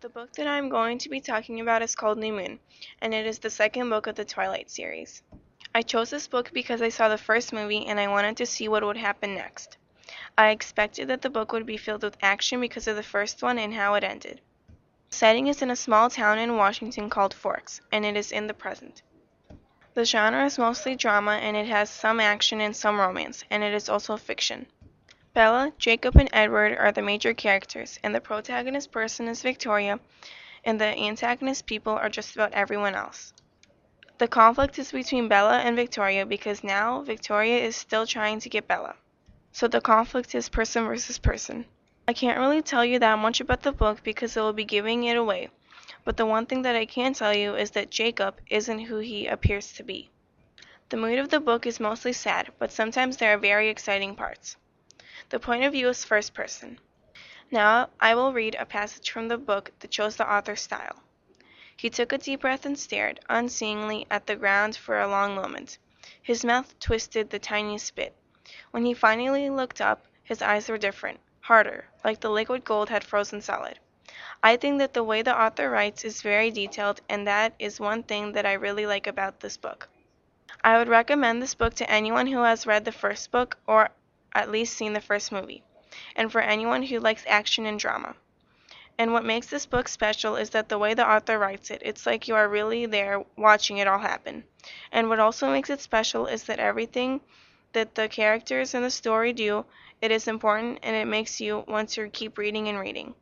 The book that I'm going to be talking about is called New Moon, and it is the second book of the Twilight series. I chose this book because I saw the first movie and I wanted to see what would happen next. I expected that the book would be filled with action because of the first one and how it ended. The setting is in a small town in Washington called Forks, and it is in the present. The genre is mostly drama and it has some action and some romance, and it is also fiction. Bella, Jacob, and Edward are the major characters, and the protagonist person is Victoria, and the antagonist people are just about everyone else. The conflict is between Bella and Victoria because now Victoria is still trying to get Bella. So the conflict is person versus person. I can't really tell you that much about the book because it will be giving it away, but the one thing that I can tell you is that Jacob isn't who he appears to be. The mood of the book is mostly sad, but sometimes there are very exciting parts. The point of view is first person. Now I will read a passage from the book that shows the author's style. He took a deep breath and stared, unseeingly, at the ground for a long moment. His mouth twisted the tiniest bit. When he finally looked up, his eyes were different, harder, like the liquid gold had frozen solid. I think that the way the author writes is very detailed, and that is one thing that I really like about this book. I would recommend this book to anyone who has read the first book or at least seen the first movie, and for anyone who likes action and drama. And what makes this book special is that the way the author writes it, it's like you are really there watching it all happen. And what also makes it special is that everything that the characters in the story do, it is important and it makes you want to keep reading and reading.